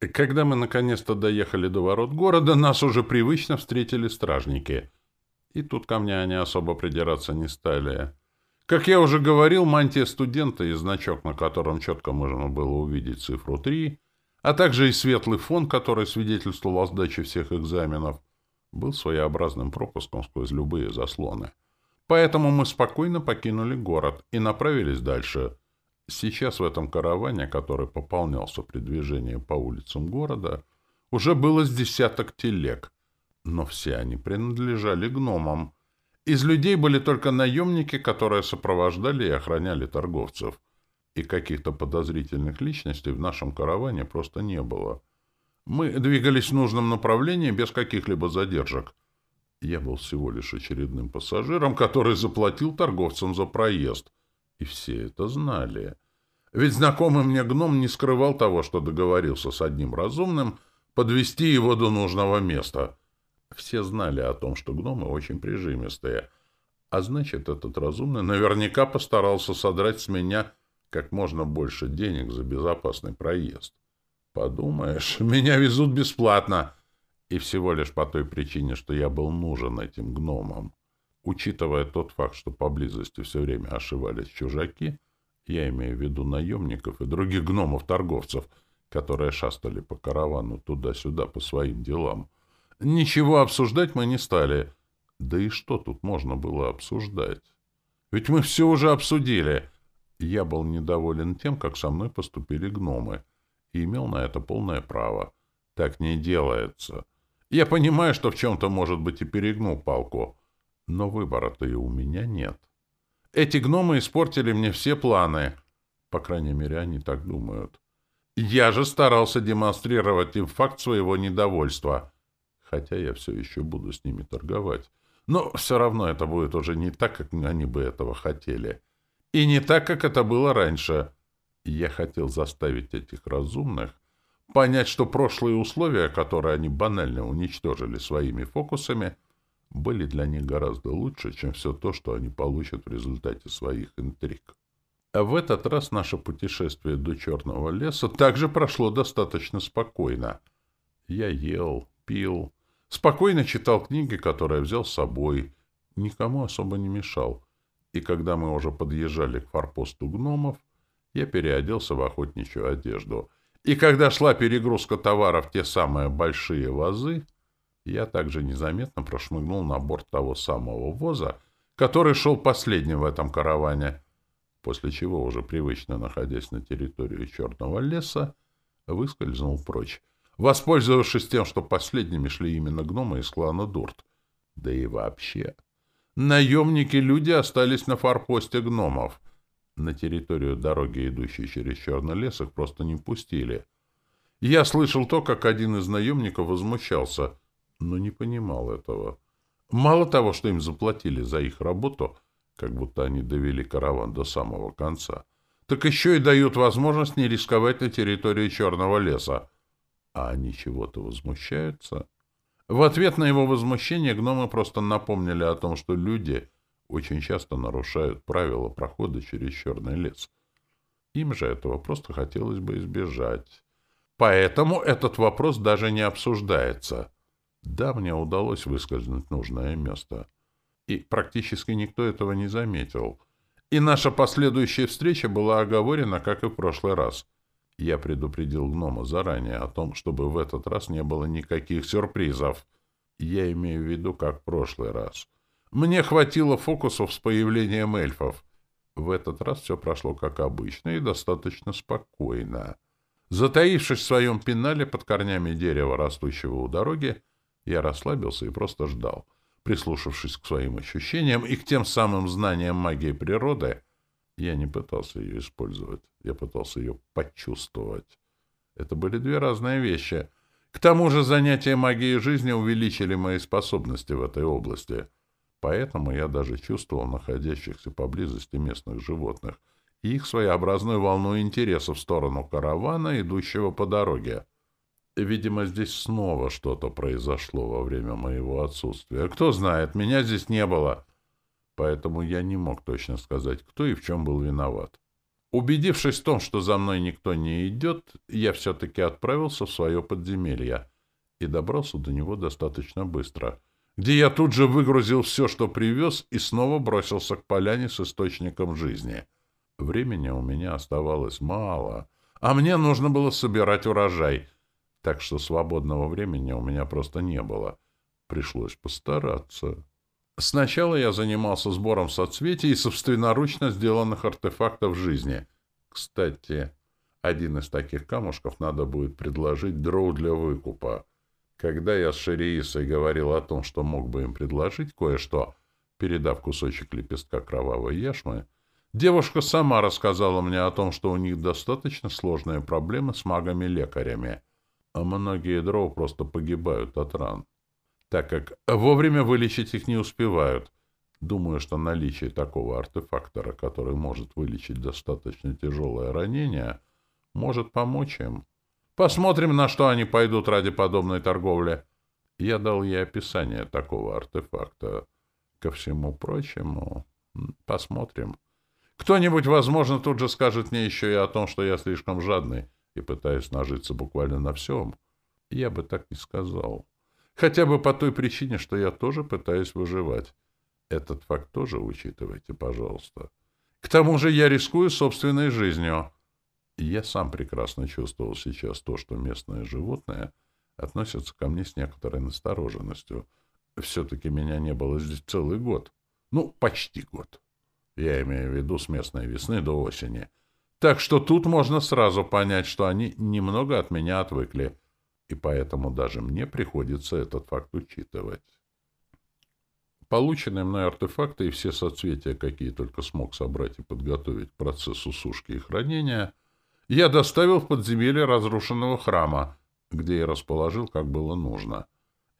Когда мы наконец-то доехали до ворот города, нас уже привычно встретили стражники. И тут ко мне они особо придираться не стали. Как я уже говорил, мантия студента и значок, на котором четко можно было увидеть цифру 3, а также и светлый фон, который свидетельствовал о сдаче всех экзаменов, был своеобразным пропуском сквозь любые заслоны. Поэтому мы спокойно покинули город и направились дальше. Сейчас в этом караване, который пополнялся при движении по улицам города, уже было с десяток телег, но все они принадлежали гномам. Из людей были только наемники, которые сопровождали и охраняли торговцев. И каких-то подозрительных личностей в нашем караване просто не было. Мы двигались в нужном направлении без каких-либо задержек. Я был всего лишь очередным пассажиром, который заплатил торговцам за проезд. И все это знали. Ведь знакомый мне гном не скрывал того, что договорился с одним разумным подвести его до нужного места. Все знали о том, что гномы очень прижимистые. А значит, этот разумный наверняка постарался содрать с меня как можно больше денег за безопасный проезд. Подумаешь, меня везут бесплатно. И всего лишь по той причине, что я был нужен этим гномам. Учитывая тот факт, что поблизости все время ошивались чужаки, я имею в виду наемников и других гномов-торговцев, которые шастали по каравану туда-сюда по своим делам. Ничего обсуждать мы не стали. Да и что тут можно было обсуждать? Ведь мы все уже обсудили. Я был недоволен тем, как со мной поступили гномы, и имел на это полное право. Так не делается. Я понимаю, что в чем-то, может быть, и перегнул палку, но выбора-то и у меня нет. Эти гномы испортили мне все планы. По крайней мере, они так думают. Я же старался демонстрировать им факт своего недовольства, хотя я все еще буду с ними торговать. Но все равно это будет уже не так, как они бы этого хотели. И не так, как это было раньше. Я хотел заставить этих разумных понять, что прошлые условия, которые они банально уничтожили своими фокусами, были для них гораздо лучше, чем все то, что они получат в результате своих интриг. А в этот раз наше путешествие до Черного леса также прошло достаточно спокойно. Я ел, пил, спокойно читал книги, которые взял с собой, никому особо не мешал и когда мы уже подъезжали к форпосту гномов, я переоделся в охотничью одежду. И когда шла перегрузка товаров в те самые большие вазы, я также незаметно прошмыгнул на борт того самого воза, который шел последним в этом караване, после чего, уже привычно находясь на территории Черного леса, выскользнул прочь, воспользовавшись тем, что последними шли именно гномы из клана Дурт. Да и вообще... Наемники-люди остались на форпосте гномов. На территорию дороги, идущей через черный лес, их просто не пустили. Я слышал то, как один из наемников возмущался, но не понимал этого. Мало того, что им заплатили за их работу, как будто они довели караван до самого конца, так еще и дают возможность не рисковать на территории черного леса. А они чего-то возмущаются. В ответ на его возмущение гномы просто напомнили о том, что люди очень часто нарушают правила прохода через черный лес. Им же этого просто хотелось бы избежать. Поэтому этот вопрос даже не обсуждается. Да, мне удалось выскользнуть нужное место. И практически никто этого не заметил. И наша последующая встреча была оговорена, как и в прошлый раз — я предупредил гнома заранее о том, чтобы в этот раз не было никаких сюрпризов. Я имею в виду, как в прошлый раз. Мне хватило фокусов с появлением эльфов. В этот раз все прошло как обычно и достаточно спокойно. Затаившись в своем пенале под корнями дерева, растущего у дороги, я расслабился и просто ждал. Прислушавшись к своим ощущениям и к тем самым знаниям магии природы, я не пытался ее использовать, я пытался ее почувствовать. Это были две разные вещи. К тому же занятия магией жизни увеличили мои способности в этой области. Поэтому я даже чувствовал находящихся поблизости местных животных и их своеобразную волну интереса в сторону каравана, идущего по дороге. Видимо, здесь снова что-то произошло во время моего отсутствия. Кто знает, меня здесь не было поэтому я не мог точно сказать, кто и в чем был виноват. Убедившись в том, что за мной никто не идет, я все-таки отправился в свое подземелье и добрался до него достаточно быстро, где я тут же выгрузил все, что привез, и снова бросился к поляне с источником жизни. Времени у меня оставалось мало, а мне нужно было собирать урожай, так что свободного времени у меня просто не было. Пришлось постараться. Сначала я занимался сбором соцветий и собственноручно сделанных артефактов жизни. Кстати, один из таких камушков надо будет предложить дроу для выкупа. Когда я с Шериисой говорил о том, что мог бы им предложить кое-что, передав кусочек лепестка кровавой яшмы, девушка сама рассказала мне о том, что у них достаточно сложные проблемы с магами-лекарями, а многие дроу просто погибают от ран так как вовремя вылечить их не успевают. Думаю, что наличие такого артефактора, который может вылечить достаточно тяжелое ранение, может помочь им. Посмотрим, на что они пойдут ради подобной торговли. Я дал ей описание такого артефакта. Ко всему прочему, посмотрим. Кто-нибудь, возможно, тут же скажет мне еще и о том, что я слишком жадный и пытаюсь нажиться буквально на всем. Я бы так и сказал. Хотя бы по той причине, что я тоже пытаюсь выживать. Этот факт тоже учитывайте, пожалуйста. К тому же я рискую собственной жизнью. Я сам прекрасно чувствовал сейчас то, что местные животные относятся ко мне с некоторой настороженностью. Все-таки меня не было здесь целый год. Ну, почти год. Я имею в виду с местной весны до осени. Так что тут можно сразу понять, что они немного от меня отвыкли — и поэтому даже мне приходится этот факт учитывать. Полученные мной артефакты и все соцветия, какие только смог собрать и подготовить к процессу сушки и хранения, я доставил в подземелье разрушенного храма, где и расположил, как было нужно.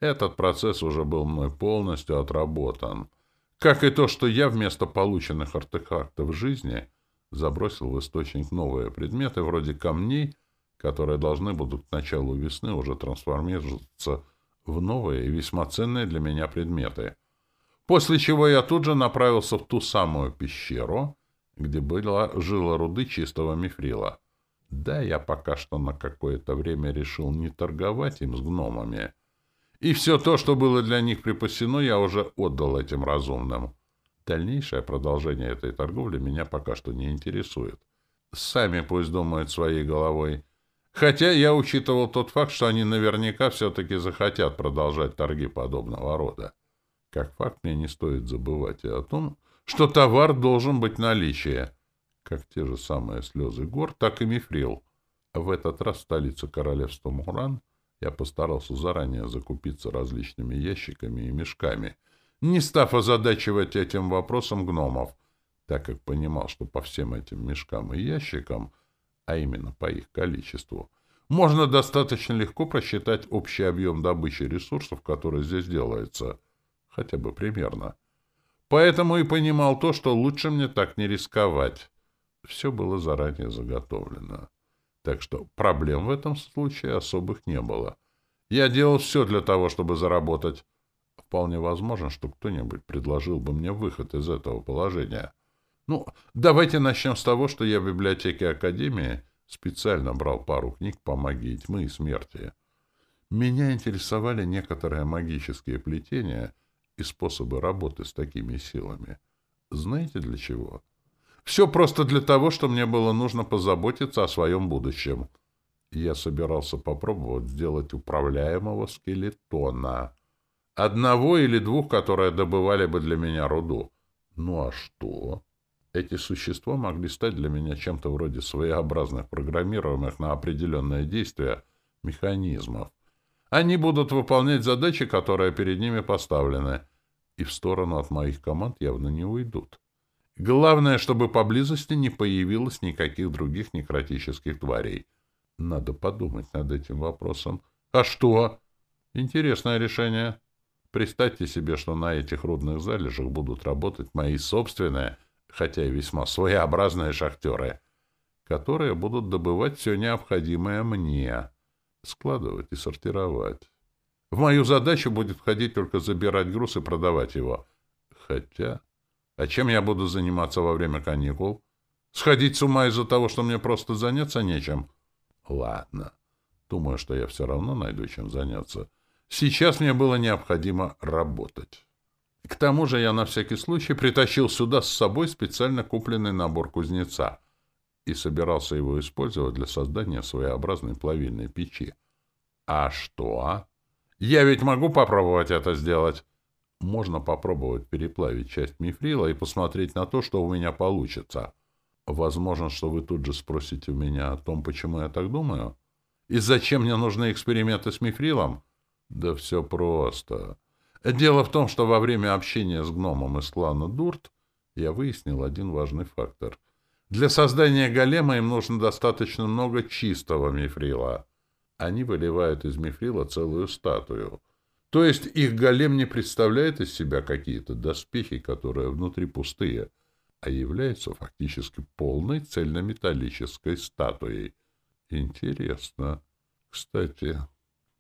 Этот процесс уже был мной полностью отработан, как и то, что я вместо полученных артефактов жизни забросил в источник новые предметы вроде камней которые должны будут к началу весны уже трансформироваться в новые и весьма ценные для меня предметы. После чего я тут же направился в ту самую пещеру, где была жила руды чистого мифрила. Да, я пока что на какое-то время решил не торговать им с гномами. И все то, что было для них припасено, я уже отдал этим разумным. Дальнейшее продолжение этой торговли меня пока что не интересует. Сами пусть думают своей головой. Хотя я учитывал тот факт, что они наверняка все-таки захотят продолжать торги подобного рода. Как факт, мне не стоит забывать и о том, что товар должен быть в наличии. Как те же самые слезы гор, так и мифрил. В этот раз в столице королевства Муран я постарался заранее закупиться различными ящиками и мешками, не став озадачивать этим вопросом гномов, так как понимал, что по всем этим мешкам и ящикам а именно по их количеству, можно достаточно легко просчитать общий объем добычи ресурсов, который здесь делается, хотя бы примерно. Поэтому и понимал то, что лучше мне так не рисковать. Все было заранее заготовлено. Так что проблем в этом случае особых не было. Я делал все для того, чтобы заработать. Вполне возможно, что кто-нибудь предложил бы мне выход из этого положения. Ну, давайте начнем с того, что я в библиотеке Академии специально брал пару книг по магии тьмы и смерти. Меня интересовали некоторые магические плетения и способы работы с такими силами. Знаете для чего? Все просто для того, что мне было нужно позаботиться о своем будущем. Я собирался попробовать сделать управляемого скелетона. Одного или двух, которые добывали бы для меня руду. Ну а что? Эти существа могли стать для меня чем-то вроде своеобразных программируемых на определенное действие механизмов. Они будут выполнять задачи, которые перед ними поставлены, и в сторону от моих команд явно не уйдут. Главное, чтобы поблизости не появилось никаких других некротических тварей. Надо подумать над этим вопросом. А что? Интересное решение. Представьте себе, что на этих рудных залежах будут работать мои собственные хотя и весьма своеобразные шахтеры, которые будут добывать все необходимое мне, складывать и сортировать. В мою задачу будет входить только забирать груз и продавать его. Хотя... А чем я буду заниматься во время каникул? Сходить с ума из-за того, что мне просто заняться нечем? Ладно. Думаю, что я все равно найду чем заняться. Сейчас мне было необходимо работать. К тому же я на всякий случай притащил сюда с собой специально купленный набор кузнеца и собирался его использовать для создания своеобразной плавильной печи. А что? Я ведь могу попробовать это сделать. Можно попробовать переплавить часть мифрила и посмотреть на то, что у меня получится. Возможно, что вы тут же спросите у меня о том, почему я так думаю. И зачем мне нужны эксперименты с мифрилом? Да все просто. Дело в том, что во время общения с гномом из клана Дурт я выяснил один важный фактор. Для создания голема им нужно достаточно много чистого мифрила. Они выливают из мифрила целую статую — то есть их голем не представляет из себя какие-то доспехи, которые внутри пустые, а является фактически полной цельнометаллической статуей. Интересно. Кстати,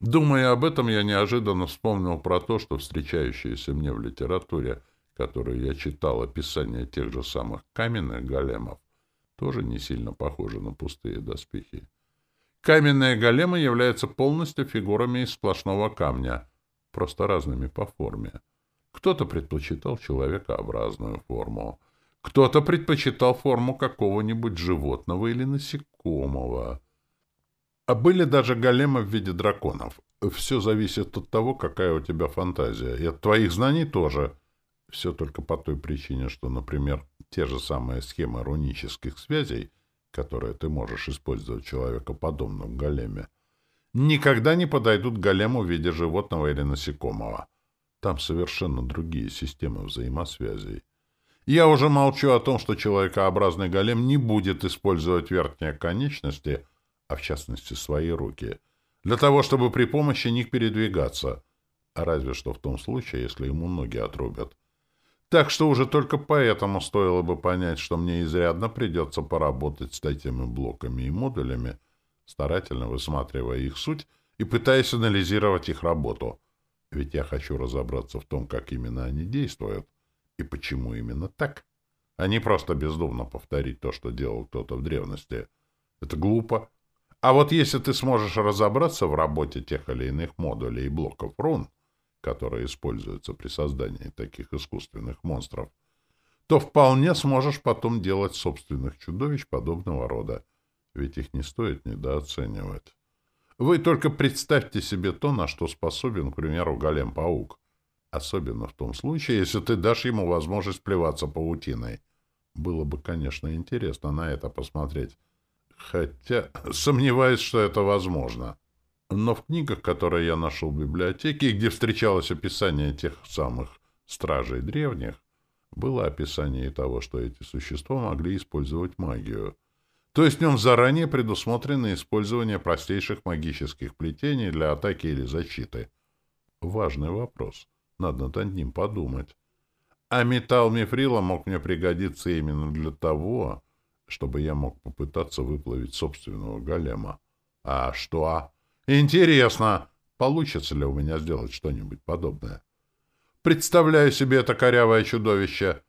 думая об этом, я неожиданно вспомнил про то, что встречающееся мне в литературе, которую я читал, описание тех же самых каменных големов, тоже не сильно похоже на пустые доспехи. Каменные големы являются полностью фигурами из сплошного камня — просто разными по форме. Кто-то предпочитал человекообразную форму, кто-то предпочитал форму какого-нибудь животного или насекомого. А были даже големы в виде драконов. Все зависит от того, какая у тебя фантазия, и от твоих знаний тоже. Все только по той причине, что, например, те же самые схемы рунических связей, которые ты можешь использовать в человекоподобном големе, никогда не подойдут к голему в виде животного или насекомого. Там совершенно другие системы взаимосвязей. Я уже молчу о том, что человекообразный голем не будет использовать верхние конечности, а в частности свои руки, для того, чтобы при помощи них передвигаться, а разве что в том случае, если ему ноги отрубят. Так что уже только поэтому стоило бы понять, что мне изрядно придется поработать с этими блоками и модулями, старательно высматривая их суть и пытаясь анализировать их работу. Ведь я хочу разобраться в том, как именно они действуют и почему именно так, а не просто бездумно повторить то, что делал кто-то в древности. Это глупо. А вот если ты сможешь разобраться в работе тех или иных модулей и блоков рун, которые используются при создании таких искусственных монстров, то вполне сможешь потом делать собственных чудовищ подобного рода ведь их не стоит недооценивать. Вы только представьте себе то, на что способен, к примеру, голем-паук. Особенно в том случае, если ты дашь ему возможность плеваться паутиной. Было бы, конечно, интересно на это посмотреть. Хотя сомневаюсь, что это возможно. Но в книгах, которые я нашел в библиотеке, где встречалось описание тех самых стражей древних, было описание того, что эти существа могли использовать магию — то есть в нем заранее предусмотрено использование простейших магических плетений для атаки или защиты. Важный вопрос. Надо над ним подумать. А металл мифрила мог мне пригодиться именно для того, чтобы я мог попытаться выплавить собственного голема. А что? Интересно, получится ли у меня сделать что-нибудь подобное. Представляю себе это корявое чудовище.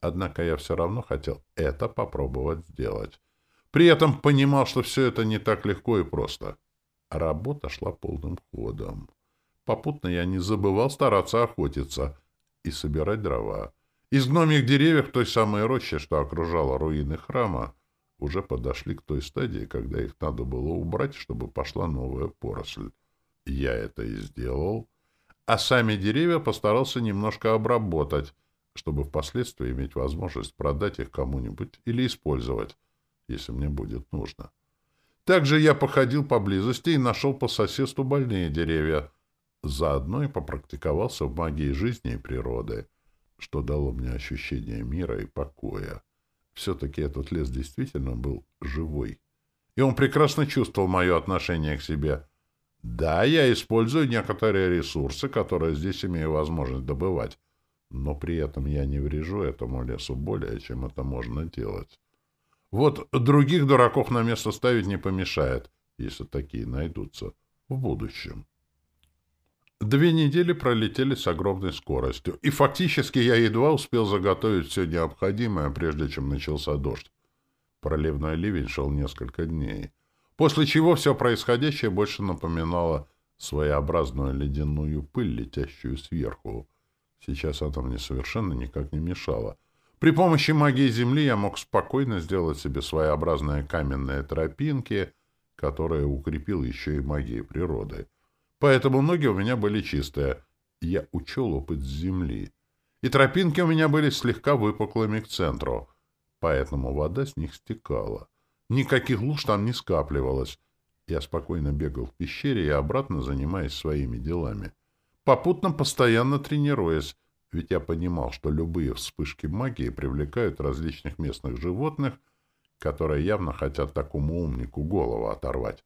Однако я все равно хотел это попробовать сделать. При этом понимал, что все это не так легко и просто. Работа шла полным ходом. Попутно я не забывал стараться охотиться и собирать дрова. Из гномих деревьев той самой роще, что окружала руины храма, уже подошли к той стадии, когда их надо было убрать, чтобы пошла новая поросль. Я это и сделал, а сами деревья постарался немножко обработать, чтобы впоследствии иметь возможность продать их кому-нибудь или использовать если мне будет нужно. Также я походил поблизости и нашел по соседству больные деревья. Заодно и попрактиковался в магии жизни и природы, что дало мне ощущение мира и покоя. Все-таки этот лес действительно был живой. И он прекрасно чувствовал мое отношение к себе. Да, я использую некоторые ресурсы, которые здесь имею возможность добывать, но при этом я не врежу этому лесу более, чем это можно делать. Вот других дураков на место ставить не помешает, если такие найдутся в будущем. Две недели пролетели с огромной скоростью, и фактически я едва успел заготовить все необходимое, прежде чем начался дождь. Проливной ливень шел несколько дней, после чего все происходящее больше напоминало своеобразную ледяную пыль, летящую сверху. Сейчас она мне совершенно никак не мешала. При помощи магии Земли я мог спокойно сделать себе своеобразные каменные тропинки, которые укрепил еще и магией природы. Поэтому ноги у меня были чистые. Я учел опыт с Земли. И тропинки у меня были слегка выпуклыми к центру, поэтому вода с них стекала. Никаких луж там не скапливалось. Я спокойно бегал в пещере и обратно занимаясь своими делами. Попутно постоянно тренируясь, ведь я понимал, что любые вспышки магии привлекают различных местных животных, которые явно хотят такому умнику голову оторвать.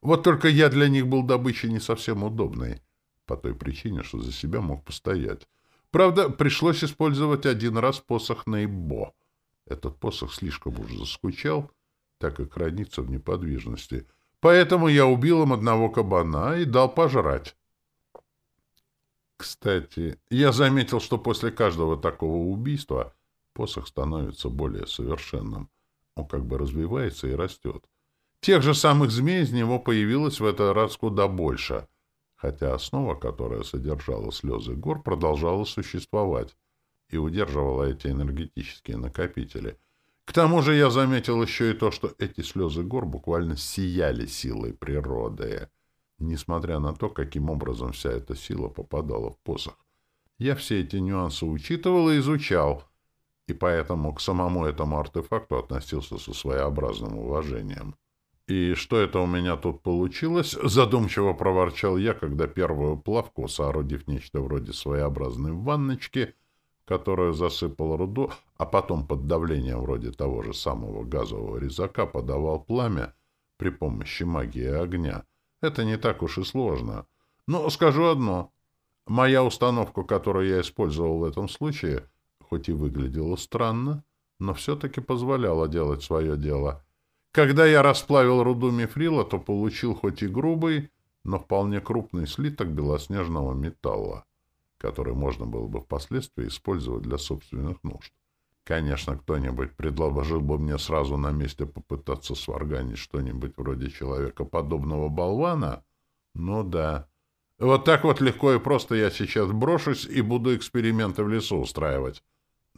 Вот только я для них был добычей не совсем удобной, по той причине, что за себя мог постоять. Правда, пришлось использовать один раз посох Нейбо. Этот посох слишком уж заскучал, так как хранится в неподвижности — Поэтому я убил им одного кабана и дал пожрать. Кстати, я заметил, что после каждого такого убийства посох становится более совершенным. Он как бы развивается и растет. Тех же самых змей из него появилось в этот раз куда больше, хотя основа, которая содержала слезы гор, продолжала существовать и удерживала эти энергетические накопители — к тому же я заметил еще и то, что эти слезы гор буквально сияли силой природы, несмотря на то, каким образом вся эта сила попадала в посох. Я все эти нюансы учитывал и изучал, и поэтому к самому этому артефакту относился со своеобразным уважением. «И что это у меня тут получилось?» — задумчиво проворчал я, когда первую плавку, соорудив нечто вроде своеобразной ванночки — которую засыпал руду, а потом под давлением вроде того же самого газового резака подавал пламя при помощи магии огня. Это не так уж и сложно. Но скажу одно. Моя установка, которую я использовал в этом случае, хоть и выглядела странно, но все-таки позволяла делать свое дело. Когда я расплавил руду мифрила, то получил хоть и грубый, но вполне крупный слиток белоснежного металла который можно было бы впоследствии использовать для собственных нужд. Конечно, кто-нибудь предложил бы мне сразу на месте попытаться сварганить что-нибудь вроде человекоподобного болвана. Ну да. Вот так вот легко и просто я сейчас брошусь и буду эксперименты в лесу устраивать.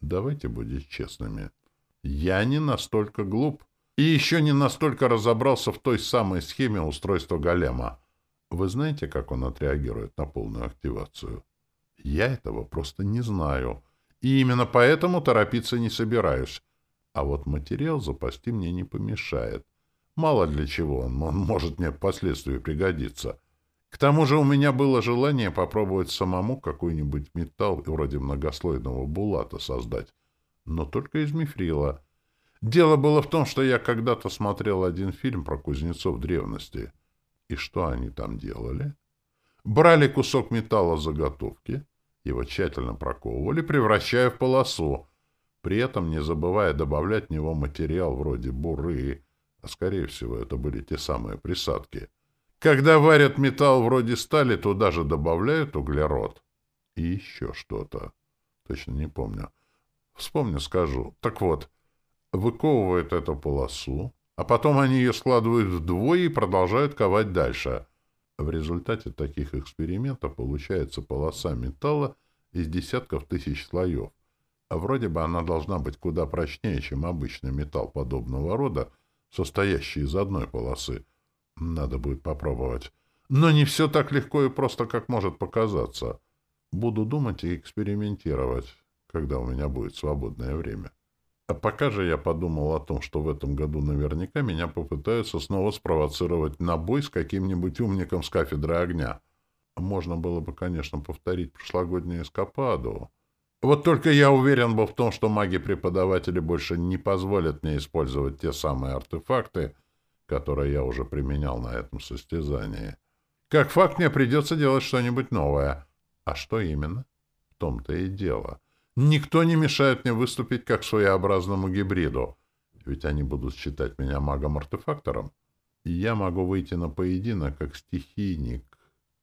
Давайте будем честными. Я не настолько глуп и еще не настолько разобрался в той самой схеме устройства голема. Вы знаете, как он отреагирует на полную активацию? Я этого просто не знаю. И именно поэтому торопиться не собираюсь. А вот материал запасти мне не помешает. Мало для чего он, он может мне впоследствии пригодиться. К тому же у меня было желание попробовать самому какой-нибудь металл вроде многослойного булата создать. Но только из мифрила. Дело было в том, что я когда-то смотрел один фильм про кузнецов древности. И что они там делали? Брали кусок металла заготовки, его тщательно проковывали, превращая в полосу, при этом не забывая добавлять в него материал вроде буры, а скорее всего это были те самые присадки. Когда варят металл вроде стали, туда же добавляют углерод. И еще что-то. Точно не помню. Вспомню, скажу. Так вот, выковывают эту полосу, а потом они ее складывают вдвое и продолжают ковать дальше. В результате таких экспериментов получается полоса металла из десятков тысяч слоев. А вроде бы она должна быть куда прочнее, чем обычный металл подобного рода, состоящий из одной полосы. Надо будет попробовать. Но не все так легко и просто, как может показаться. Буду думать и экспериментировать, когда у меня будет свободное время. А пока же я подумал о том, что в этом году наверняка меня попытаются снова спровоцировать на бой с каким-нибудь умником с кафедры огня. Можно было бы, конечно, повторить прошлогоднюю эскападу. Вот только я уверен был в том, что маги-преподаватели больше не позволят мне использовать те самые артефакты, которые я уже применял на этом состязании. Как факт, мне придется делать что-нибудь новое. А что именно? В том-то и дело — Никто не мешает мне выступить как своеобразному гибриду, ведь они будут считать меня магом-артефактором. И я могу выйти на поединок как стихийник.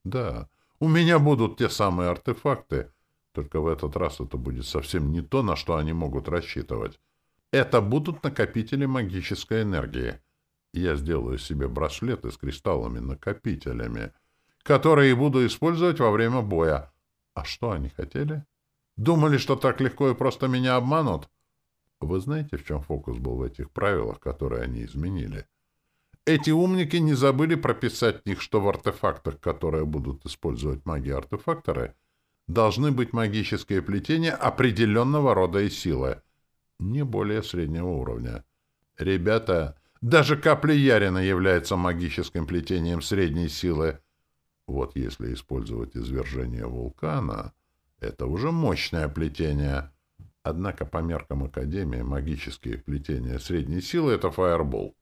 Да, у меня будут те самые артефакты, только в этот раз это будет совсем не то, на что они могут рассчитывать. Это будут накопители магической энергии. Я сделаю себе браслеты с кристаллами-накопителями, которые буду использовать во время боя. А что они хотели? Думали, что так легко и просто меня обманут? Вы знаете, в чем фокус был в этих правилах, которые они изменили? Эти умники не забыли прописать в них, что в артефактах, которые будут использовать маги-артефакторы, должны быть магические плетения определенного рода и силы, не более среднего уровня. Ребята, даже капля Ярина является магическим плетением средней силы. Вот если использовать извержение вулкана, это уже мощное плетение. Однако по меркам Академии магические плетения средней силы — это фаербол.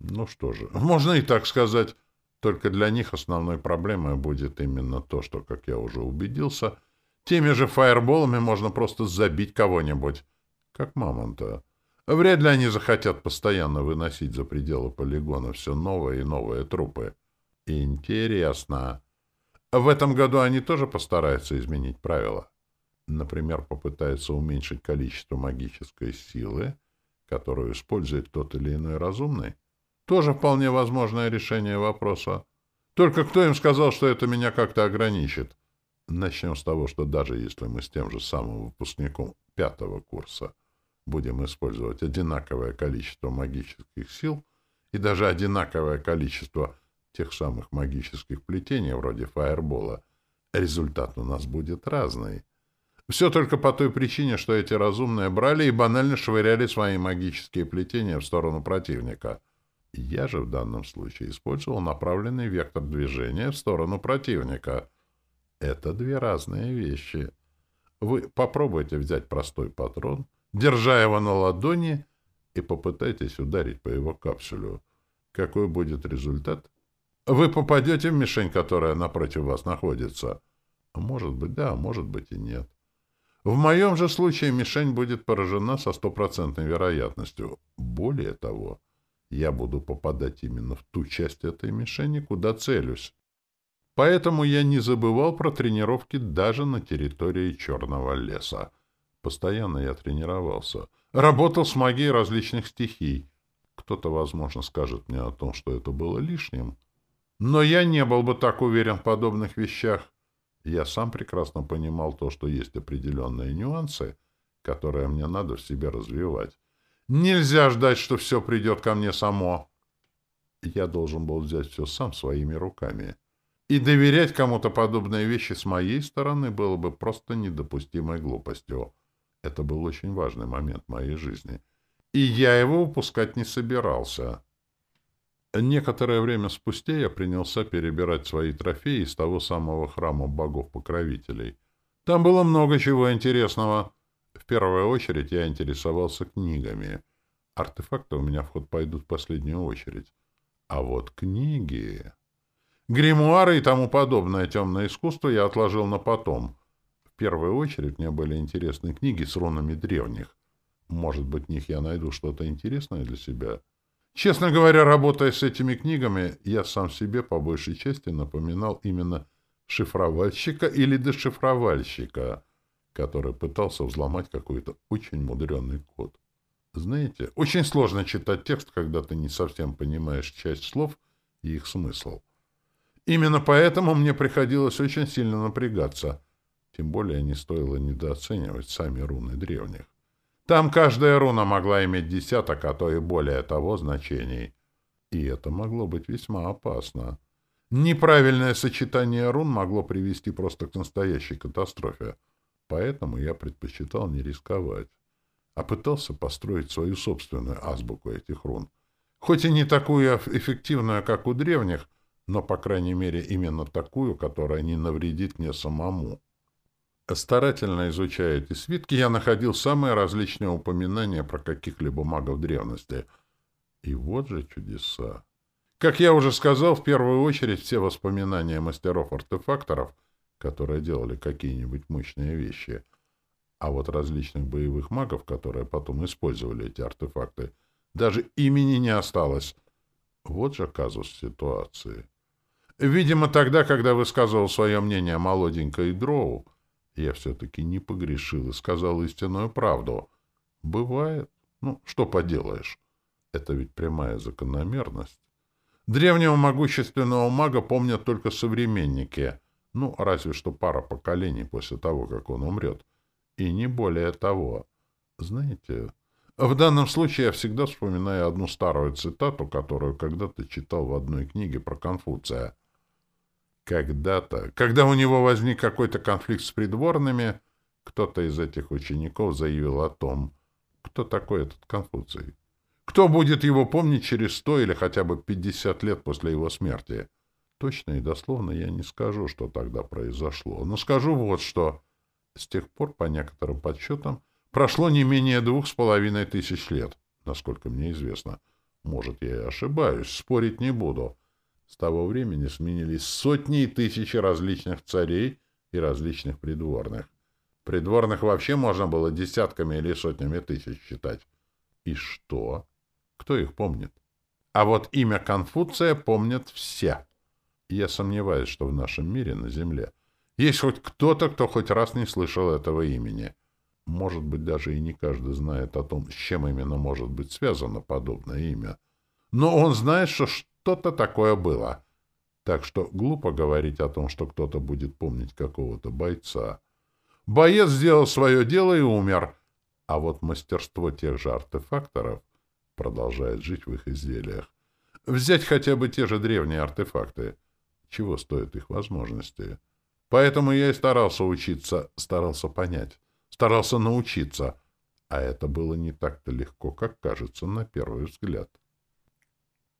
Ну что же, можно и так сказать. Только для них основной проблемой будет именно то, что, как я уже убедился, теми же фаерболами можно просто забить кого-нибудь, как мамонта. Вряд ли они захотят постоянно выносить за пределы полигона все новые и новые трупы. Интересно. В этом году они тоже постараются изменить правила. Например, попытаются уменьшить количество магической силы, которую использует тот или иной разумный. Тоже вполне возможное решение вопроса. Только кто им сказал, что это меня как-то ограничит? Начнем с того, что даже если мы с тем же самым выпускником пятого курса будем использовать одинаковое количество магических сил и даже одинаковое количество тех самых магических плетений, вроде фаербола, результат у нас будет разный. Все только по той причине, что эти разумные брали и банально швыряли свои магические плетения в сторону противника. Я же в данном случае использовал направленный вектор движения в сторону противника. Это две разные вещи. Вы попробуйте взять простой патрон — держа его на ладони, и попытайтесь ударить по его капсулю. Какой будет результат? Вы попадете в мишень, которая напротив вас находится. Может быть, да, может быть и нет. В моем же случае мишень будет поражена со стопроцентной вероятностью. Более того, я буду попадать именно в ту часть этой мишени, куда целюсь. Поэтому я не забывал про тренировки даже на территории Черного леса. Постоянно я тренировался. Работал с магией различных стихий. Кто-то, возможно, скажет мне о том, что это было лишним. Но я не был бы так уверен в подобных вещах. Я сам прекрасно понимал то, что есть определенные нюансы, которые мне надо в себе развивать. Нельзя ждать, что все придет ко мне само. Я должен был взять все сам своими руками. И доверять кому-то подобные вещи с моей стороны было бы просто недопустимой глупостью. Это был очень важный момент моей жизни. И я его упускать не собирался. Некоторое время спустя я принялся перебирать свои трофеи из того самого храма богов-покровителей. Там было много чего интересного. В первую очередь я интересовался книгами. Артефакты у меня в ход пойдут в последнюю очередь. А вот книги... Гримуары и тому подобное темное искусство я отложил на потом — первую очередь мне были интересны книги с рунами древних. Может быть, в них я найду что-то интересное для себя. Честно говоря, работая с этими книгами, я сам себе по большей части напоминал именно шифровальщика или дешифровальщика, который пытался взломать какой-то очень мудренный код. Знаете, очень сложно читать текст, когда ты не совсем понимаешь часть слов и их смысл. Именно поэтому мне приходилось очень сильно напрягаться — тем более не стоило недооценивать сами руны древних. Там каждая руна могла иметь десяток, а то и более того значений. И это могло быть весьма опасно. Неправильное сочетание рун могло привести просто к настоящей катастрофе. Поэтому я предпочитал не рисковать, а пытался построить свою собственную азбуку этих рун. Хоть и не такую эффективную, как у древних, но, по крайней мере, именно такую, которая не навредит мне самому. Старательно изучая эти свитки, я находил самые различные упоминания про каких-либо магов древности. И вот же чудеса. Как я уже сказал, в первую очередь все воспоминания мастеров-артефакторов, которые делали какие-нибудь мощные вещи, а вот различных боевых магов, которые потом использовали эти артефакты, даже имени не осталось. Вот же казус ситуации. Видимо, тогда, когда высказывал свое мнение молоденькой Дроу, я все-таки не погрешил и сказал истинную правду. Бывает. Ну, что поделаешь? Это ведь прямая закономерность. Древнего могущественного мага помнят только современники. Ну, разве что пара поколений после того, как он умрет. И не более того. Знаете, в данном случае я всегда вспоминаю одну старую цитату, которую когда-то читал в одной книге про Конфуция. Когда-то, когда у него возник какой-то конфликт с придворными, кто-то из этих учеников заявил о том, кто такой этот Конфуций. Кто будет его помнить через сто или хотя бы пятьдесят лет после его смерти? Точно и дословно я не скажу, что тогда произошло, но скажу вот что. С тех пор, по некоторым подсчетам, прошло не менее двух с половиной тысяч лет, насколько мне известно. Может, я и ошибаюсь, спорить не буду. С того времени сменились сотни и тысячи различных царей и различных придворных. Придворных вообще можно было десятками или сотнями тысяч считать. И что? Кто их помнит? А вот имя Конфуция помнят все. Я сомневаюсь, что в нашем мире на Земле есть хоть кто-то, кто хоть раз не слышал этого имени. Может быть, даже и не каждый знает о том, с чем именно может быть связано подобное имя. Но он знает, что что-то такое было. Так что глупо говорить о том, что кто-то будет помнить какого-то бойца. Боец сделал свое дело и умер. А вот мастерство тех же артефакторов продолжает жить в их изделиях. Взять хотя бы те же древние артефакты. Чего стоят их возможности? Поэтому я и старался учиться, старался понять, старался научиться. А это было не так-то легко, как кажется на первый взгляд.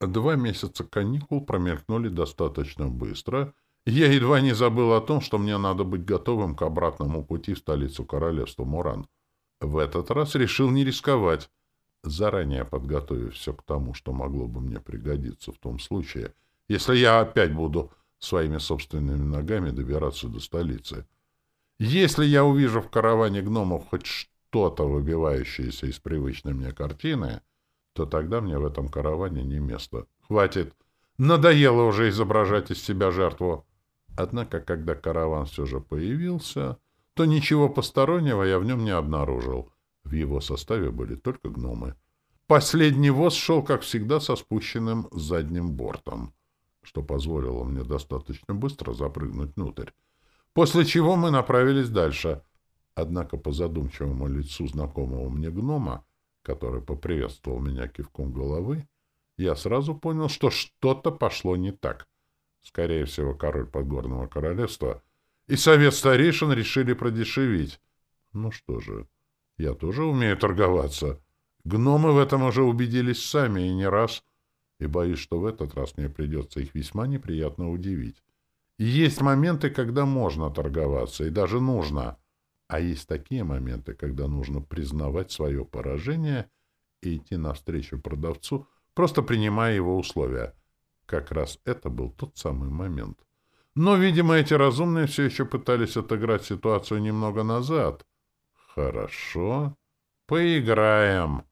Два месяца каникул промелькнули достаточно быстро, я едва не забыл о том, что мне надо быть готовым к обратному пути в столицу королевства Муран. В этот раз решил не рисковать заранее подготовив все к тому, что могло бы мне пригодиться в том случае, если я опять буду своими собственными ногами добираться до столицы. Если я увижу в караване гномов хоть что-то, выбивающееся из привычной мне картины, то тогда мне в этом караване не место. Хватит. Надоело уже изображать из себя жертву. Однако, когда караван все же появился, то ничего постороннего я в нем не обнаружил. В его составе были только гномы. Последний воз шел, как всегда, со спущенным задним бортом, что позволило мне достаточно быстро запрыгнуть внутрь. После чего мы направились дальше. Однако по задумчивому лицу знакомого мне гнома, который поприветствовал меня кивком головы, я сразу понял, что что-то пошло не так. Скорее всего, король подгорного королевства и совет старейшин решили продешевить. Ну что же... Я тоже умею торговаться. Гномы в этом уже убедились сами и не раз, и боюсь, что в этот раз мне придется их весьма неприятно удивить. И есть моменты, когда можно торговаться, и даже нужно. А есть такие моменты, когда нужно признавать свое поражение и идти навстречу продавцу, просто принимая его условия. Как раз это был тот самый момент. Но, видимо, эти разумные все еще пытались отыграть ситуацию немного назад — Хорошо. Поиграем.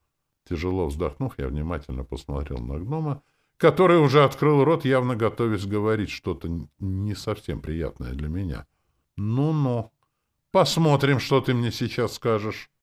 Тяжело вздохнув, я внимательно посмотрел на гнома, который уже открыл рот, явно готовясь говорить что-то не совсем приятное для меня. Ну-ну. Посмотрим, что ты мне сейчас скажешь.